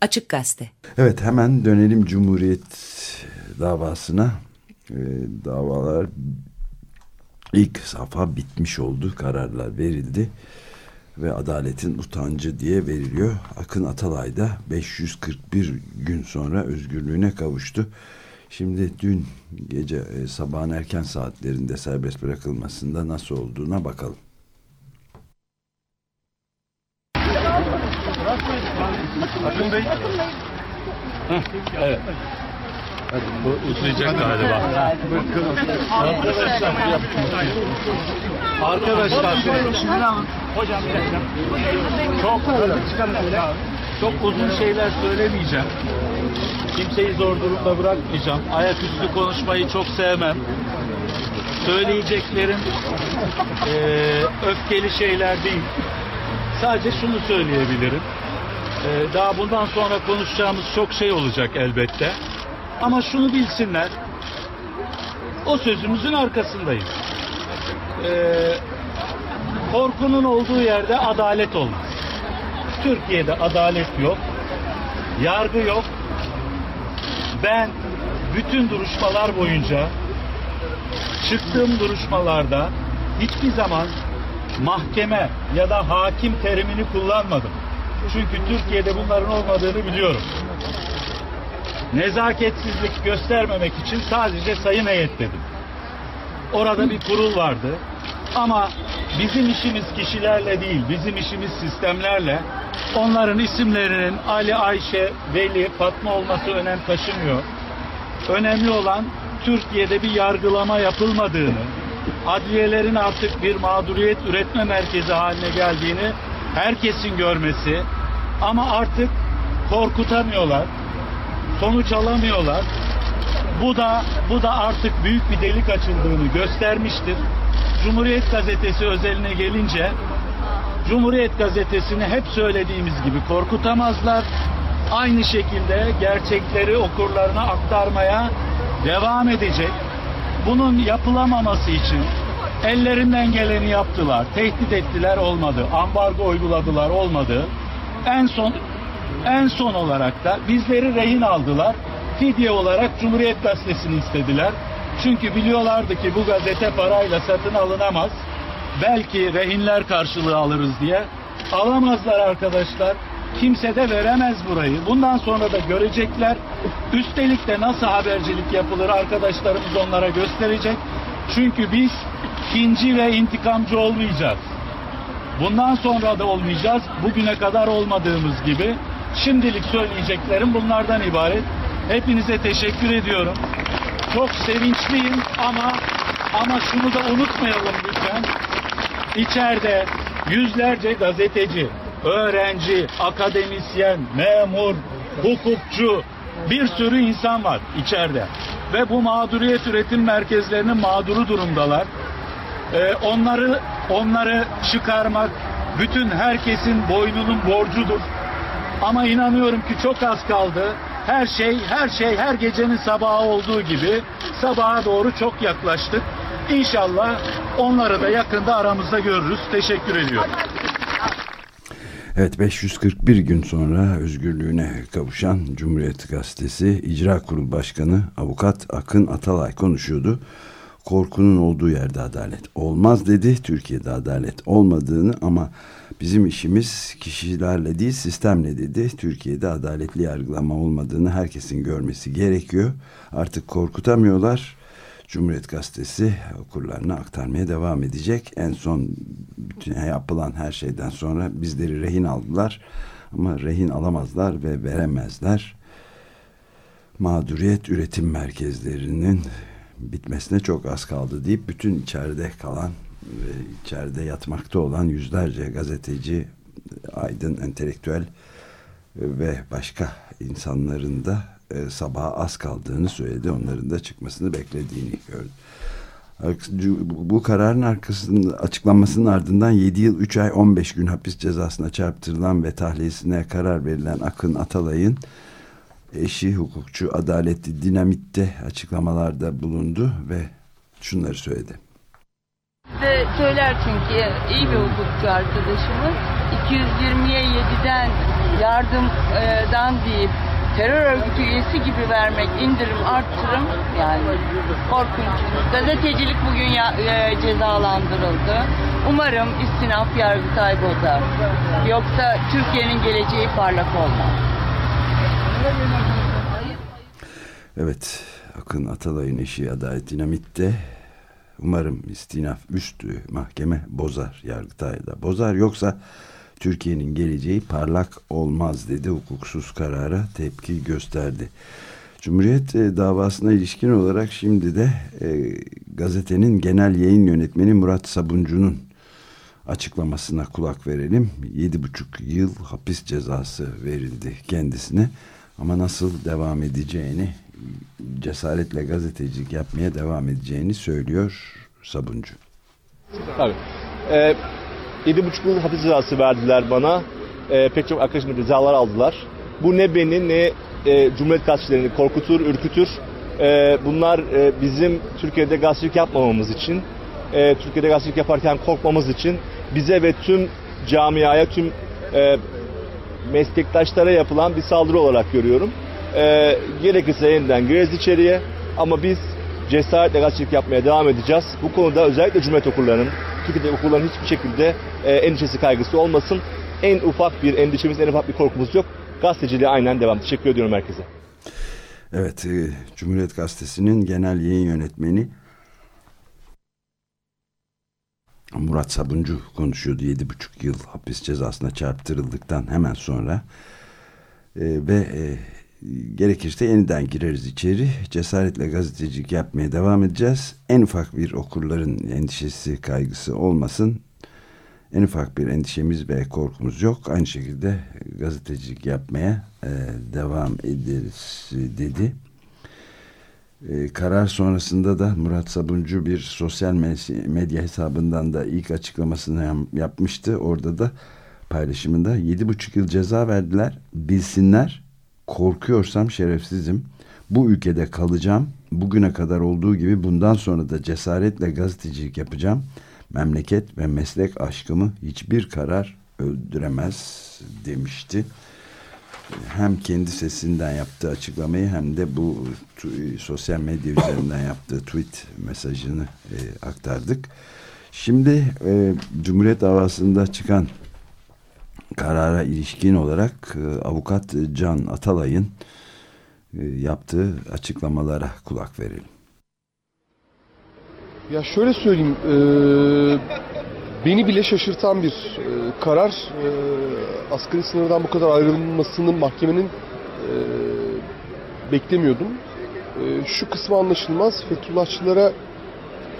Açık Gazete. Evet hemen dönelim Cumhuriyet davasına. Ee, davalar ilk safa bitmiş oldu. Kararlar verildi. Ve adaletin utancı diye veriliyor. Akın Atalay da 541 gün sonra özgürlüğüne kavuştu. Şimdi dün gece e, sabahın erken saatlerinde serbest bırakılmasında nasıl olduğuna bakalım. Akın Bey. Heh, evet. Bu uzayacak galiba. Arkadaşlar. Arkadaşlar. Hocam. Çok, çok uzun şeyler söylemeyeceğim. Kimseyi zor durumda bırakmayacağım. Ayaküstü konuşmayı çok sevmem. Söyleyeceklerim eee öfkeli şeyler değil. Sadece şunu söyleyebilirim. Ee, daha bundan sonra konuşacağımız çok şey olacak elbette. Ama şunu bilsinler. O sözümüzün arkasındayız. Ee, korkunun olduğu yerde adalet olmaz. Türkiye'de adalet yok. Yargı yok. Ben bütün duruşmalar boyunca çıktığım duruşmalarda hiçbir zaman mahkeme ya da hakim terimini kullanmadım. Çünkü Türkiye'de bunların olmadığını biliyorum. Nezaketsizlik göstermemek için sadece sayın heyet dedim. Orada bir kurul vardı. Ama bizim işimiz kişilerle değil, bizim işimiz sistemlerle. Onların isimlerinin Ali, Ayşe, Veli, Fatma olması önem taşımıyor. Önemli olan Türkiye'de bir yargılama yapılmadığını, adliyelerin artık bir mağduriyet üretme merkezi haline geldiğini herkesin görmesi ama artık korkutamıyorlar. Sonuç alamıyorlar. Bu da bu da artık büyük bir delik açıldığını göstermiştir. Cumhuriyet gazetesi özeline gelince Cumhuriyet gazetesini hep söylediğimiz gibi korkutamazlar. Aynı şekilde gerçekleri okurlarına aktarmaya devam edecek. Bunun yapılamaması için ellerinden geleni yaptılar. Tehdit ettiler olmadı. Ambargo uyguladılar olmadı. En son en son olarak da bizleri rehin aldılar. Fidye olarak Cumhuriyet Gazetesi'ni istediler. Çünkü biliyorlardı ki bu gazete parayla satın alınamaz. Belki rehinler karşılığı alırız diye. Alamazlar arkadaşlar. Kimse de veremez burayı. Bundan sonra da görecekler. Üstelik de nasıl habercilik yapılır arkadaşlarımız onlara gösterecek. Çünkü biz kinci ve intikamcı olmayacağız. Bundan sonra da olmayacağız. Bugüne kadar olmadığımız gibi. Şimdilik söyleyeceklerim bunlardan ibaret. Hepinize teşekkür ediyorum. Çok sevinçliyim ama ama şunu da unutmayalım lütfen. İçeride yüzlerce gazeteci, öğrenci, akademisyen, memur, hukukçu bir sürü insan var içeride. Ve bu mağduriyet üretim merkezlerinin mağduru durumdalar. Ee, onları onları çıkarmak bütün herkesin boynunun borcudur. Ama inanıyorum ki çok az kaldı. Her şey, her şey her gecenin sabahı olduğu gibi sabaha doğru çok yaklaştık. İnşallah onları da yakında aramızda görürüz. Teşekkür ediyorum. Evet 541 gün sonra özgürlüğüne kavuşan Cumhuriyet Gazetesi İcra Kurulu Başkanı Avukat Akın Atalay konuşuyordu. Korkunun olduğu yerde adalet olmaz dedi. Türkiye'de adalet olmadığını ama bizim işimiz kişilerle değil sistemle dedi. Türkiye'de adaletli yargılama olmadığını herkesin görmesi gerekiyor. Artık korkutamıyorlar. Cumhuriyet Gazetesi okurlarına aktarmaya devam edecek. En son bütün yapılan her şeyden sonra bizleri rehin aldılar. Ama rehin alamazlar ve veremezler. Mağduriyet üretim merkezlerinin bitmesine çok az kaldı deyip bütün içeride kalan ve içeride yatmakta olan yüzlerce gazeteci, aydın, entelektüel ve başka insanların da e, sabaha az kaldığını söyledi. Onların da çıkmasını beklediğini gördü. Bu kararın arkasında açıklanmasının ardından 7 yıl 3 ay 15 gün hapis cezasına çarptırılan ve tahliyesine karar verilen Akın Atalay'ın eşi hukukçu Adaletli Dinamit'te açıklamalarda bulundu ve şunları söyledi. Size söyler çünkü iyi bir hukukçu arkadaşımız 220'ye 7'den yardımdan deyip terör örgütü üyesi gibi vermek, indirim, arttırım yani korkunç. Gazetecilik bugün ya, e, cezalandırıldı. Umarım istinaf Yargıtay bozar. Yoksa Türkiye'nin geleceği parlak olmaz. Evet, Akın Atalay'ın eşi Adalet Dinamit'te umarım istinaf üstü mahkeme bozar, Yargıtay'da bozar. Yoksa Türkiye'nin geleceği parlak olmaz dedi hukuksuz karara tepki gösterdi. Cumhuriyet e, davasına ilişkin olarak şimdi de e, gazetenin genel yayın yönetmeni Murat Sabuncu'nun açıklamasına kulak verelim. 7,5 yıl hapis cezası verildi kendisine ama nasıl devam edeceğini cesaretle gazetecilik yapmaya devam edeceğini söylüyor Sabuncu. Tabii. Ee, 7,5 yıl hapis cezası verdiler bana. Ee, pek çok arkadaşım cezalar aldılar. Bu ne beni ne e, Cumhuriyet gazetelerini korkutur, ürkütür. E, bunlar e, bizim Türkiye'de gazetecilik yapmamamız için, e, Türkiye'de gazetecilik yaparken korkmamız için bize ve tüm camiaya, tüm e, meslektaşlara yapılan bir saldırı olarak görüyorum. E, gerekirse yeniden gireriz içeriye ama biz cesaretle gazetecilik yapmaya devam edeceğiz. Bu konuda özellikle Cumhuriyet okurlarının, Türkiye'de okurların hiçbir şekilde e, endişesi kaygısı olmasın. En ufak bir endişemiz, en ufak bir korkumuz yok. Gazeteciliğe aynen devam. Teşekkür ediyorum herkese. Evet, e, Cumhuriyet Gazetesi'nin genel yayın yönetmeni Murat Sabuncu konuşuyordu. 7,5 yıl hapis cezasına çarptırıldıktan hemen sonra e, ve e, gerekirse yeniden gireriz içeri. Cesaretle gazetecilik yapmaya devam edeceğiz. En ufak bir okurların endişesi, kaygısı olmasın. En ufak bir endişemiz ve korkumuz yok. Aynı şekilde gazetecilik yapmaya e, devam ederiz dedi. E, karar sonrasında da Murat Sabuncu bir sosyal medya hesabından da ilk açıklamasını yapmıştı. Orada da paylaşımında 7,5 yıl ceza verdiler. Bilsinler korkuyorsam şerefsizim. Bu ülkede kalacağım. Bugüne kadar olduğu gibi bundan sonra da cesaretle gazetecilik yapacağım. Memleket ve meslek aşkımı hiçbir karar öldüremez demişti. Hem kendi sesinden yaptığı açıklamayı hem de bu sosyal medya üzerinden yaptığı tweet mesajını e, aktardık. Şimdi e, Cumhuriyet davasında çıkan karara ilişkin olarak e, avukat Can Atalay'ın e, yaptığı açıklamalara kulak verelim. Ya şöyle söyleyeyim, e, beni bile şaşırtan bir e, karar. E, asgari sınırdan bu kadar ayrılmasının mahkemenin e, beklemiyordum. E, şu kısmı anlaşılmaz. Fethullahçılara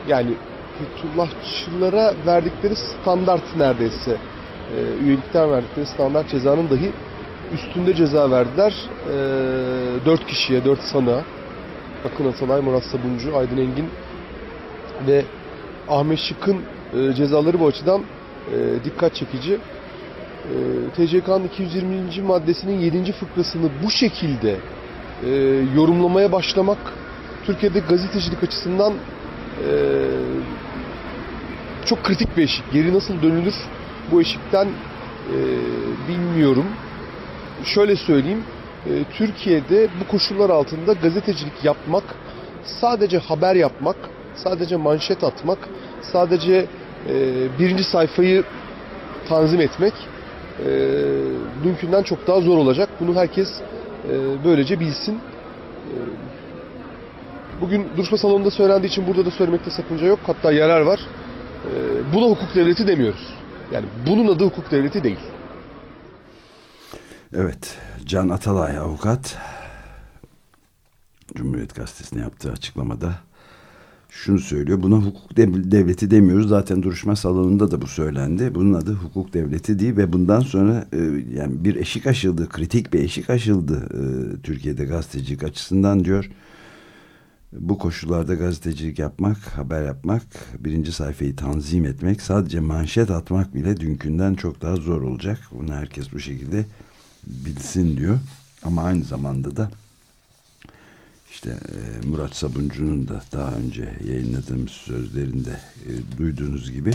yani Fethullahçılara verdikleri standart neredeyse e, üyelikten verdikleri standart cezanın dahi üstünde ceza verdiler. E, 4 kişiye, 4 sanığa. Akın Atalay, Murat Sabuncu, Aydın Engin ve Ahmet Şık'ın e, cezaları bu açıdan e, dikkat çekici. E, TCK'nın 220. maddesinin 7. fıkrasını bu şekilde e, yorumlamaya başlamak Türkiye'de gazetecilik açısından e, çok kritik bir eşik. Geri nasıl dönülür bu eşikten e, bilmiyorum. Şöyle söyleyeyim, e, Türkiye'de bu koşullar altında gazetecilik yapmak, sadece haber yapmak, sadece manşet atmak, sadece e, birinci sayfayı tanzim etmek e, mümkünden çok daha zor olacak. Bunu herkes e, böylece bilsin. E, bugün duruşma salonunda söylendiği için burada da söylemekte sakınca yok. Hatta yarar var. E, buna hukuk devleti demiyoruz. Yani bunun adı hukuk devleti değil. Evet, Can Atalay avukat Cumhuriyet Gazetesi'ne yaptığı açıklamada şunu söylüyor. Buna hukuk devleti demiyoruz. Zaten duruşma salonunda da bu söylendi. Bunun adı hukuk devleti değil ve bundan sonra e, yani bir eşik aşıldı, kritik bir eşik aşıldı e, Türkiye'de gazetecilik açısından diyor. Bu koşullarda gazetecilik yapmak, haber yapmak, birinci sayfayı tanzim etmek, sadece manşet atmak bile dünkünden çok daha zor olacak. Bunu herkes bu şekilde bilsin diyor. Ama aynı zamanda da işte e, Murat Sabuncu'nun da daha önce yayınladığımız sözlerinde e, duyduğunuz gibi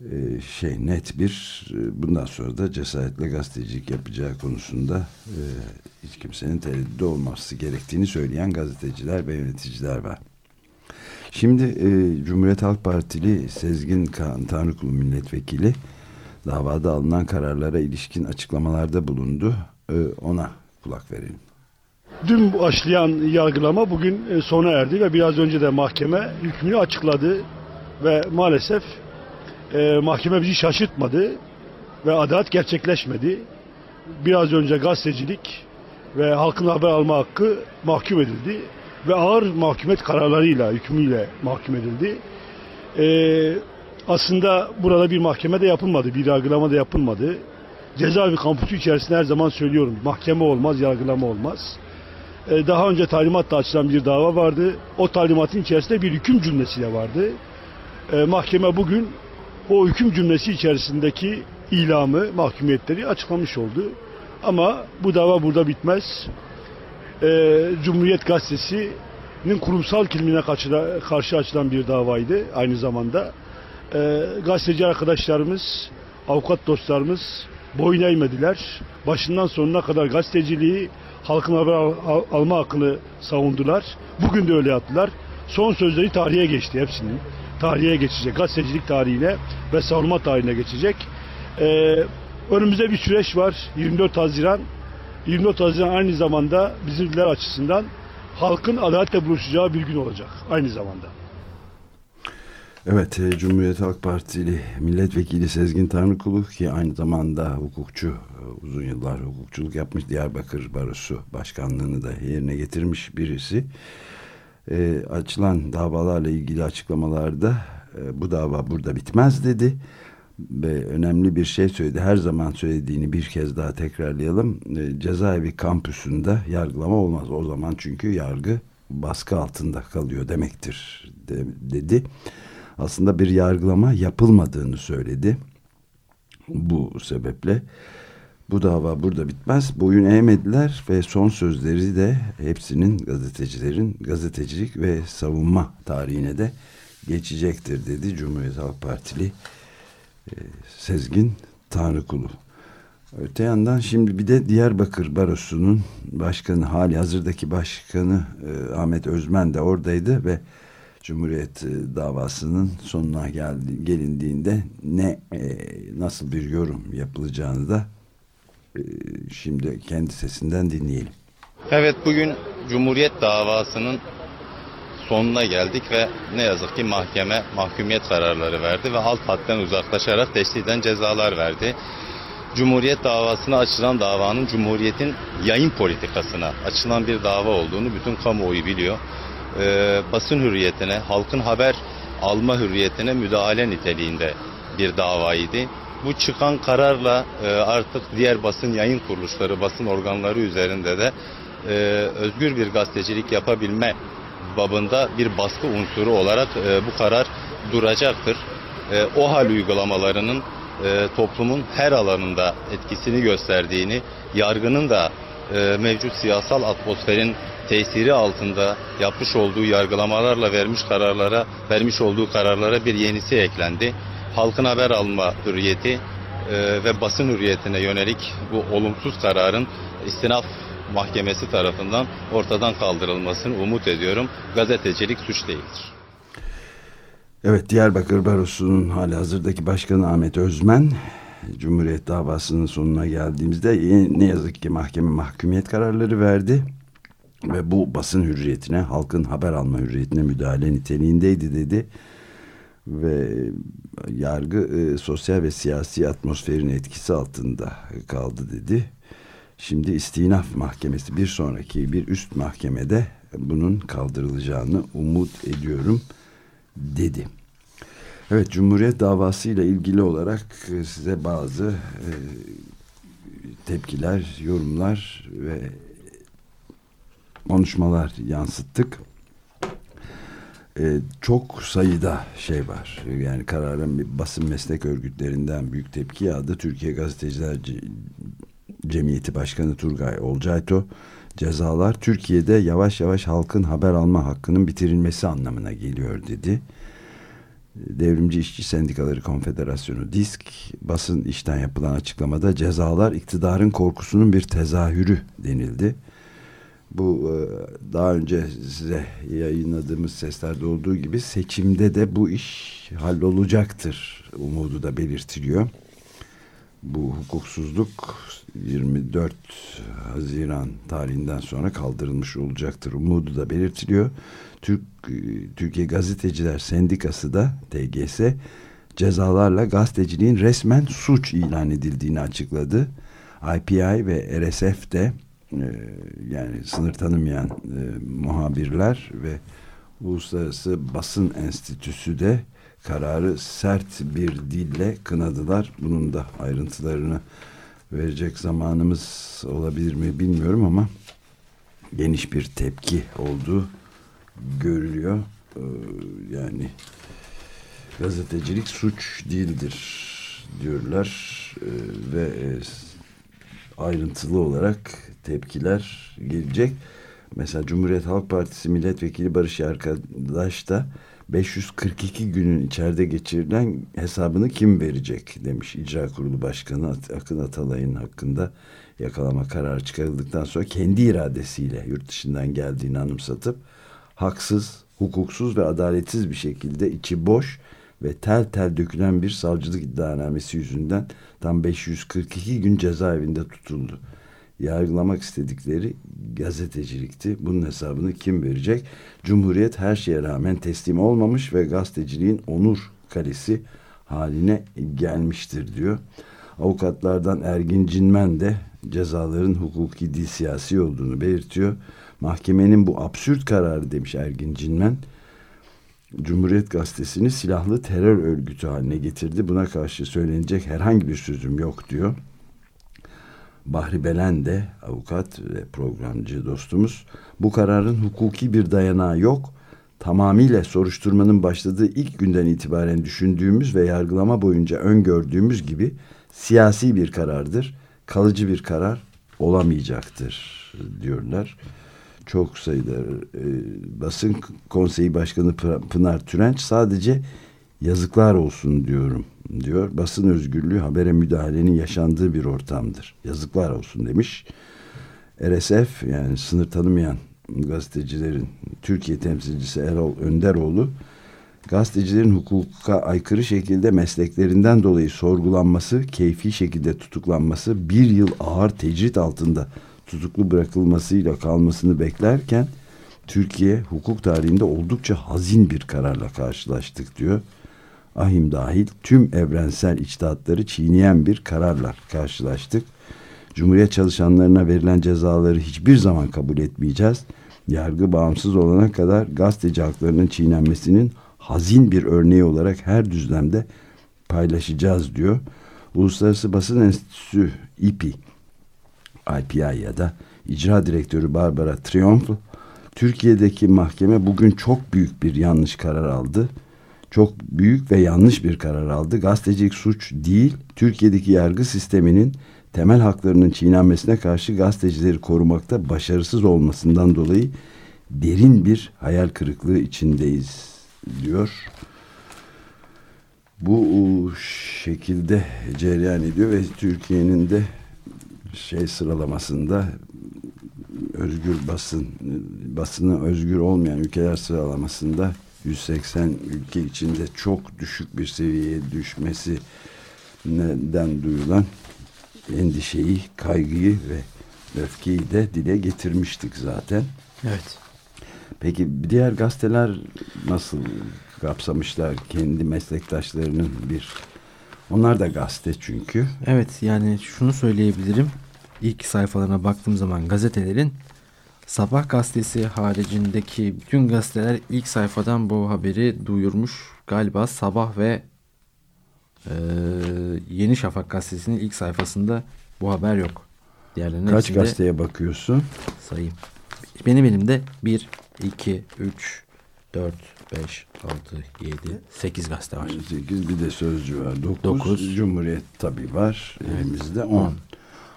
e, şey net bir bundan sonra da cesaretle gazetecilik yapacağı konusunda hiç kimsenin tereddüde olması gerektiğini söyleyen gazeteciler ve yöneticiler var. Şimdi Cumhuriyet Halk Partili Sezgin Kaan Tanrıkulu milletvekili davada alınan kararlara ilişkin açıklamalarda bulundu. Ona kulak verelim. Dün başlayan yargılama bugün e, sona erdi ve biraz önce de mahkeme hükmünü açıkladı ve maalesef e, mahkeme bizi şaşırtmadı ve adalet gerçekleşmedi. Biraz önce gazetecilik ve halkın haber alma hakkı mahkum edildi ve ağır mahkumet kararlarıyla, hükmüyle mahkum edildi. E, aslında burada bir mahkeme de yapılmadı, bir yargılama da yapılmadı. Cezaevi kampüsü içerisinde her zaman söylüyorum, mahkeme olmaz, yargılama olmaz. E, daha önce talimatla açılan bir dava vardı. O talimatın içerisinde bir hüküm cümlesi de vardı. E, mahkeme bugün o hüküm cümlesi içerisindeki ilamı, mahkumiyetleri açıklamış oldu. Ama bu dava burada bitmez. E, Cumhuriyet Gazetesi'nin kurumsal kimliğine karşı, açılan bir davaydı aynı zamanda. Gazeteci arkadaşlarımız, avukat dostlarımız boyun eğmediler. Başından sonuna kadar gazeteciliği, halkın haber al, al, alma hakkını savundular. Bugün de öyle yaptılar. Son sözleri tarihe geçti hepsinin. Tarihe geçecek. Gazetecilik tarihine ve savunma tarihine geçecek. Ee, önümüzde bir süreç var. 24 Haziran. 24 Haziran aynı zamanda bizimkiler açısından halkın adaletle buluşacağı bir gün olacak. Aynı zamanda. Evet, e, Cumhuriyet Halk Partili milletvekili Sezgin Tanrıkulu ki aynı zamanda hukukçu, e, uzun yıllar hukukçuluk yapmış Diyarbakır Barosu Başkanlığını da yerine getirmiş birisi. E, açılan davalarla ilgili açıklamalarda e, bu dava burada bitmez dedi ve önemli bir şey söyledi. Her zaman söylediğini bir kez daha tekrarlayalım. E, cezaevi kampüsünde yargılama olmaz. O zaman çünkü yargı baskı altında kalıyor demektir de, dedi aslında bir yargılama yapılmadığını söyledi. Bu sebeple bu dava burada bitmez. Boyun eğmediler ve son sözleri de hepsinin gazetecilerin gazetecilik ve savunma tarihine de geçecektir dedi Cumhuriyet Halk Partili e, Sezgin Tanrıkulu. Öte yandan şimdi bir de Diyarbakır Barosu'nun başkanı hali hazırdaki başkanı e, Ahmet Özmen de oradaydı ve Cumhuriyet e, davasının sonuna geldi, gelindiğinde ne e, nasıl bir yorum yapılacağını da e, şimdi kendi sesinden dinleyelim. Evet bugün Cumhuriyet davasının sonuna geldik ve ne yazık ki mahkeme mahkumiyet kararları verdi ve alt hadden uzaklaşarak teşhiden cezalar verdi. Cumhuriyet davasına açılan davanın Cumhuriyet'in yayın politikasına açılan bir dava olduğunu bütün kamuoyu biliyor e, basın hürriyetine, halkın haber alma hürriyetine müdahale niteliğinde bir davaydı. Bu çıkan kararla e, artık diğer basın yayın kuruluşları, basın organları üzerinde de e, özgür bir gazetecilik yapabilme babında bir baskı unsuru olarak e, bu karar duracaktır. E, o hal uygulamalarının e, toplumun her alanında etkisini gösterdiğini, yargının da e, mevcut siyasal atmosferin tesiri altında yapmış olduğu yargılamalarla vermiş kararlara, vermiş olduğu kararlara bir yenisi eklendi. Halkın haber alma hürriyeti e, ve basın hürriyetine yönelik bu olumsuz kararın istinaf mahkemesi tarafından ortadan kaldırılmasını umut ediyorum. Gazetecilik suç değildir. Evet Diyarbakır Barosu'nun hali hazırdaki başkanı Ahmet Özmen Cumhuriyet davasının sonuna geldiğimizde ne yazık ki mahkeme mahkumiyet kararları verdi ve bu basın hürriyetine, halkın haber alma hürriyetine müdahale niteliğindeydi dedi. Ve yargı e, sosyal ve siyasi atmosferin etkisi altında kaldı dedi. Şimdi istinaf mahkemesi bir sonraki bir üst mahkemede bunun kaldırılacağını umut ediyorum dedi. Evet Cumhuriyet davası ile ilgili olarak e, size bazı e, tepkiler, yorumlar ve konuşmalar yansıttık. Ee, çok sayıda şey var. Yani kararın bir basın meslek örgütlerinden büyük tepki yağdı. Türkiye Gazeteciler Cemiyeti Başkanı Turgay Olcayto cezalar Türkiye'de yavaş yavaş halkın haber alma hakkının bitirilmesi anlamına geliyor dedi. Devrimci İşçi Sendikaları Konfederasyonu DİSK basın işten yapılan açıklamada cezalar iktidarın korkusunun bir tezahürü denildi. Bu e, daha önce size yayınladığımız seslerde olduğu gibi seçimde de bu iş hallolacaktır umudu da belirtiliyor. Bu hukuksuzluk 24 Haziran tarihinden sonra kaldırılmış olacaktır. Umudu da belirtiliyor. Türk Türkiye Gazeteciler Sendikası da TGS cezalarla gazeteciliğin resmen suç ilan edildiğini açıkladı. IPI ve RSF de e, yani sınır tanımayan e, muhabirler ve Uluslararası Basın Enstitüsü de kararı sert bir dille kınadılar. Bunun da ayrıntılarını verecek zamanımız olabilir mi bilmiyorum ama geniş bir tepki olduğu görülüyor. Ee, yani gazetecilik suç değildir diyorlar ee, ve e, ayrıntılı olarak tepkiler gelecek. Mesela Cumhuriyet Halk Partisi Milletvekili Barış Arkadaş da 542 günün içeride geçirilen hesabını kim verecek demiş İcra Kurulu Başkanı Akın Atalay'ın hakkında yakalama kararı çıkarıldıktan sonra kendi iradesiyle yurt dışından geldiğini anımsatıp haksız, hukuksuz ve adaletsiz bir şekilde içi boş ve tel tel dökülen bir savcılık iddianamesi yüzünden tam 542 gün cezaevinde tutuldu. Yargılamak istedikleri gazetecilikti. Bunun hesabını kim verecek? Cumhuriyet her şeye rağmen teslim olmamış ve gazeteciliğin onur kalesi haline gelmiştir diyor. Avukatlardan Ergin Cinmen de cezaların hukuki değil siyasi olduğunu belirtiyor. Mahkemenin bu absürt kararı demiş Ergin Cinmen. Cumhuriyet Gazetesi'ni silahlı terör örgütü haline getirdi. Buna karşı söylenecek herhangi bir sözüm yok diyor. Bahri Belen de avukat ve programcı dostumuz bu kararın hukuki bir dayanağı yok. Tamamıyla soruşturmanın başladığı ilk günden itibaren düşündüğümüz ve yargılama boyunca öngördüğümüz gibi siyasi bir karardır. Kalıcı bir karar olamayacaktır diyorlar çok sayıda e, basın konseyi başkanı Pınar Türenç sadece yazıklar olsun diyorum diyor. Basın özgürlüğü habere müdahalenin yaşandığı bir ortamdır. Yazıklar olsun demiş. RSF yani sınır tanımayan gazetecilerin Türkiye temsilcisi Erol Önderoğlu gazetecilerin hukuka aykırı şekilde mesleklerinden dolayı sorgulanması, keyfi şekilde tutuklanması, bir yıl ağır tecrit altında tutuklu bırakılmasıyla kalmasını beklerken Türkiye hukuk tarihinde oldukça hazin bir kararla karşılaştık diyor. Ahim dahil tüm evrensel içtihatları çiğneyen bir kararla karşılaştık. Cumhuriyet çalışanlarına verilen cezaları hiçbir zaman kabul etmeyeceğiz. Yargı bağımsız olana kadar gazeteci haklarının çiğnenmesinin hazin bir örneği olarak her düzlemde paylaşacağız diyor. Uluslararası Basın Enstitüsü İPI IPI ya da icra direktörü Barbara Triumphal Türkiye'deki mahkeme bugün çok büyük bir yanlış karar aldı. Çok büyük ve yanlış bir karar aldı. Gazetecilik suç değil, Türkiye'deki yargı sisteminin temel haklarının çiğnenmesine karşı gazetecileri korumakta başarısız olmasından dolayı derin bir hayal kırıklığı içindeyiz diyor. Bu şekilde cereyan ediyor ve Türkiye'nin de şey sıralamasında özgür basın basını özgür olmayan ülkeler sıralamasında 180 ülke içinde çok düşük bir seviyeye düşmesi neden duyulan endişeyi, kaygıyı ve öfkeyi de dile getirmiştik zaten. Evet. Peki diğer gazeteler nasıl kapsamışlar kendi meslektaşlarının bir onlar da gazete çünkü. Evet yani şunu söyleyebilirim. İlk sayfalarına baktığım zaman gazetelerin Sabah gazetesi haricindeki bütün gazeteler ilk sayfadan bu haberi duyurmuş. Galiba Sabah ve e, Yeni Şafak gazetesinin ilk sayfasında bu haber yok. Diğerlerinin Kaç gazeteye bakıyorsun? Sayayım. Benim elimde 1, 2, 3, 4, 5, 6, 7, 8 gazete var. 8 bir de Sözcü var. 9, 9. Cumhuriyet tabii var. Evet. Elimizde 10.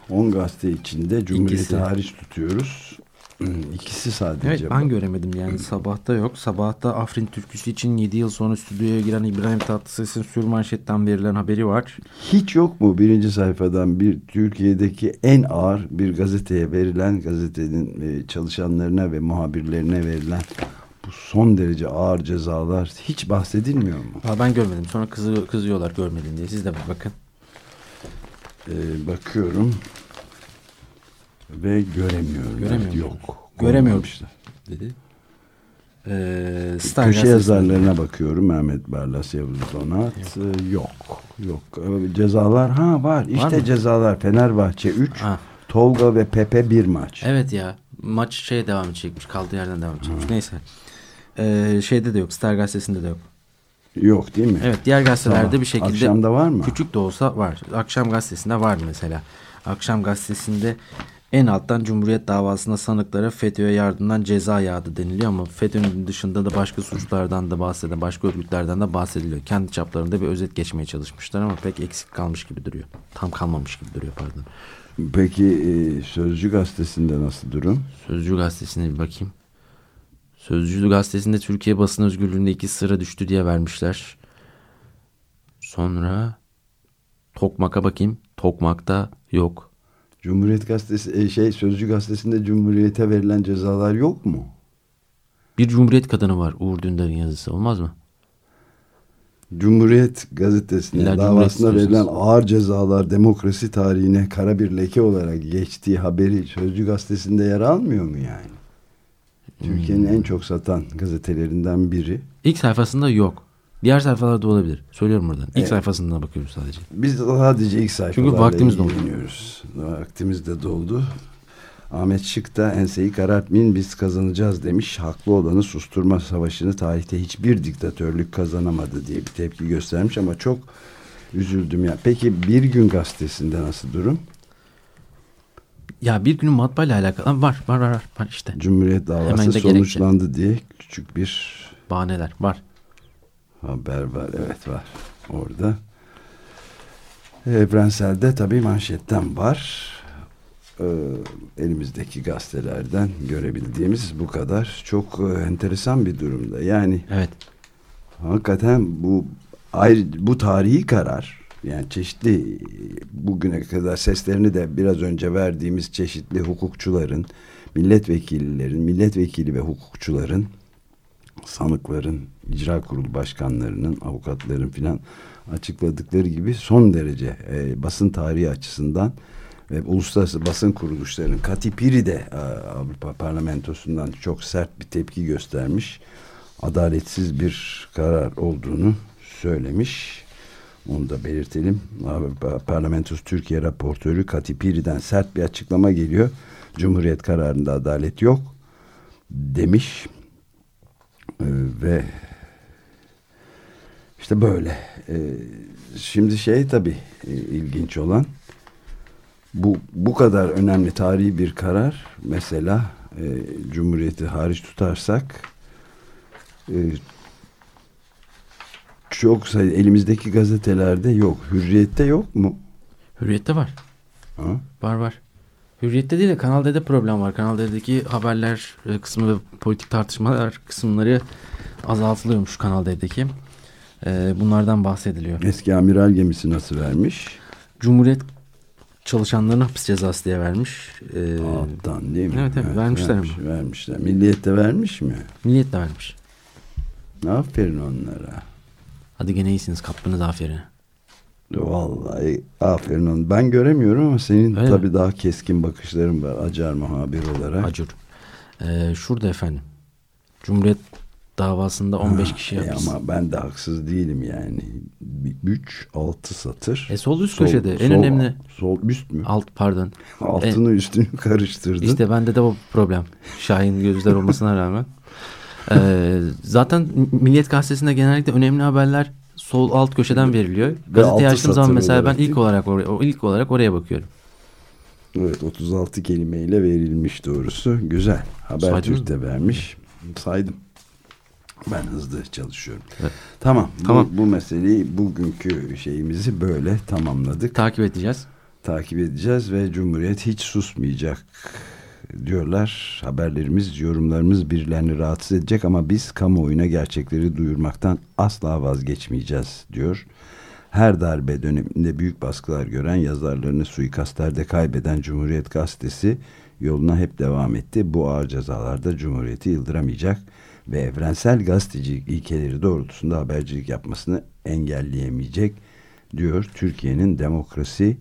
10 gazete içinde Cumhuriyet'i hariç tutuyoruz. Hmm, İkisi sadece. Evet ben göremedim yani sabahta yok. Sabahta Afrin türküsü için 7 yıl sonra stüdyoya giren İbrahim Tatlıses'in sür manşetten verilen haberi var. Hiç yok mu birinci sayfadan bir Türkiye'deki en ağır bir gazeteye verilen gazetenin e, çalışanlarına ve muhabirlerine verilen bu son derece ağır cezalar hiç bahsedilmiyor mu? Aa, ben görmedim. Sonra kızı, kızıyorlar görmedin diye. Siz de bakın. Ee, bakıyorum ve göremiyorum. Göremiyor? Yok. Koymamışlar. Dedi. Ee, Star Köşe yazarlarına bakıyorum. Mehmet Barlas, Yavuz Donat. Ee, Yok. Yok. Ee, Cezalar ha var. İşte mı? cezalar. Fenerbahçe 3, Ha, Tolga ve Pepe 1 maç. evet ya. Maç şey devam edecekmiş. Kaldığı yerden devam edecekmiş. Neyse. Ee, şeyde de yok. Star gazetesinde de yok. Yok değil mi? Evet diğer gazetelerde Tamam. bir şekilde Akşamda var mı? küçük de olsa var. Akşam gazetesinde var mesela. Akşam gazetesinde en alttan Cumhuriyet davasında sanıklara FETÖ'ye yardımdan ceza yağdı deniliyor ama FETÖ'nün dışında da başka suçlardan da bahsediyor. Başka örgütlerden de bahsediliyor. Kendi çaplarında bir özet geçmeye çalışmışlar ama pek eksik kalmış gibi duruyor. Tam kalmamış gibi duruyor pardon. Peki e, Sözcü gazetesinde nasıl durum? Sözcü gazetesine bir bakayım. Sözcü gazetesinde Türkiye basın özgürlüğünde iki sıra düştü diye vermişler. Sonra Tokmak'a bakayım. Tokmak'ta yok. Cumhuriyet gazetesi e, şey Sözcü gazetesinde Cumhuriyete verilen cezalar yok mu? Bir Cumhuriyet kadını var Uğur Dündar'ın yazısı olmaz mı? Cumhuriyet gazetesine İlla Cumhuriyet davasına verilen istiyorsunuz. ağır cezalar demokrasi tarihine kara bir leke olarak geçtiği haberi Sözcü gazetesinde yer almıyor mu yani? Türkiye'nin Hmm. en çok satan gazetelerinden biri. İlk sayfasında yok. Diğer sayfalarda olabilir. Söylüyorum buradan. İlk Evet. sayfasından bakıyorum sadece. Biz sadece ilk sayfalarla vaktimiz doldu. Vaktimiz de doldu. Ahmet Şık da enseyi karartmayın biz kazanacağız demiş. Haklı olanı susturma savaşını tarihte hiçbir diktatörlük kazanamadı diye bir tepki göstermiş ama çok üzüldüm ya. Peki Bir Gün Gazetesi'nde nasıl durum? Ya bir günün matbaayla alakalı var var var var, işte. Cumhuriyet davası de gerekçe. sonuçlandı diye küçük bir Bahaneler var. Haber var. Evet var orada. Evrensel'de tabii manşetten var. Ee, elimizdeki gazetelerden görebildiğimiz bu kadar. Çok e, enteresan bir durumda. Yani Evet. hakikaten bu ayrı bu tarihi karar yani çeşitli bugüne kadar seslerini de biraz önce verdiğimiz çeşitli hukukçuların, milletvekillilerin, milletvekili ve hukukçuların, sanıkların, icra kurulu başkanlarının, avukatların filan açıkladıkları gibi son derece e, basın tarihi açısından ve uluslararası basın kuruluşlarının Katipiri de e, Avrupa Parlamentosu'ndan çok sert bir tepki göstermiş. Adaletsiz bir karar olduğunu söylemiş. Onu da belirtelim. Avrupa Parlamentosu Türkiye raportörü Katipiri'den sert bir açıklama geliyor. Cumhuriyet kararında adalet yok demiş. Ee, ve işte böyle. Ee, şimdi şey tabii e, ilginç olan bu bu kadar önemli tarihi bir karar mesela e, Cumhuriyeti hariç tutarsak e, çok sayı elimizdeki gazetelerde yok. Hürriyette yok mu? Hürriyette var. Ha? Var var. Hürriyette değil de Kanal D'de problem var. Kanal D'deki haberler e, kısmı ve politik tartışmalar kısımları azaltılıyormuş Kanal D'deki. E, bunlardan bahsediliyor. Eski amiral gemisi nasıl vermiş? Cumhuriyet çalışanlarına hapis cezası diye vermiş. E, Alttan değil mi? evet, evet, vermişler vermiş, vermişler. Milliyette vermiş mi? Milliyet de vermiş. Aferin onlara. Hadi gene iyisiniz kaptınız aferin. Vallahi aferin on. Ben göremiyorum ama senin Öyle tabii daha keskin bakışların var acar muhabir olarak. Acur. E, şurada efendim. Cumhuriyet davasında 15 Ha, kişi e hapis. ama ben de haksız değilim yani. 3 6 satır. E, sol üst Sol- köşede en sol- önemli Sol üst mü? alt pardon. Altını üstünü karıştırdın. İşte bende de o problem. Şahin gözler olmasına rağmen. Ee, zaten Milliyet Gazetesi'nde genellikle önemli haberler sol alt köşeden veriliyor. altı Gazeteyi açtığım zaman mesela ben ilk olarak oraya, o ilk olarak oraya bakıyorum. Evet 36 kelimeyle verilmiş doğrusu. Güzel. Saydınız Habertürk'te vermiş. Saydım. Ben hızlı çalışıyorum. Evet. Tamam. Tamam. Bu, bu meseleyi bugünkü şeyimizi böyle tamamladık. Takip edeceğiz. Takip edeceğiz ve Cumhuriyet hiç susmayacak diyorlar. Haberlerimiz, yorumlarımız birilerini rahatsız edecek ama biz kamuoyuna gerçekleri duyurmaktan asla vazgeçmeyeceğiz diyor. Her darbe döneminde büyük baskılar gören yazarlarını suikastlerde kaybeden Cumhuriyet Gazetesi yoluna hep devam etti. Bu ağır cezalarda Cumhuriyeti yıldıramayacak ve evrensel gazetecilik ilkeleri doğrultusunda habercilik yapmasını engelleyemeyecek diyor. Türkiye'nin demokrasi,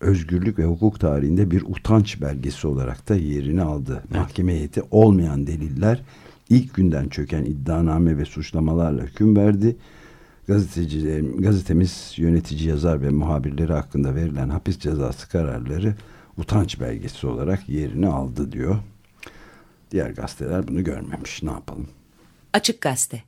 özgürlük ve hukuk tarihinde bir utanç belgesi olarak da yerini aldı. Evet. Mahkeme heyeti olmayan deliller ilk günden çöken iddianame ve suçlamalarla hüküm verdi. Gazeteciler, gazetemiz yönetici yazar ve muhabirleri hakkında verilen hapis cezası kararları utanç belgesi olarak yerini aldı diyor. Diğer gazeteler bunu görmemiş. Ne yapalım? Açık Gazete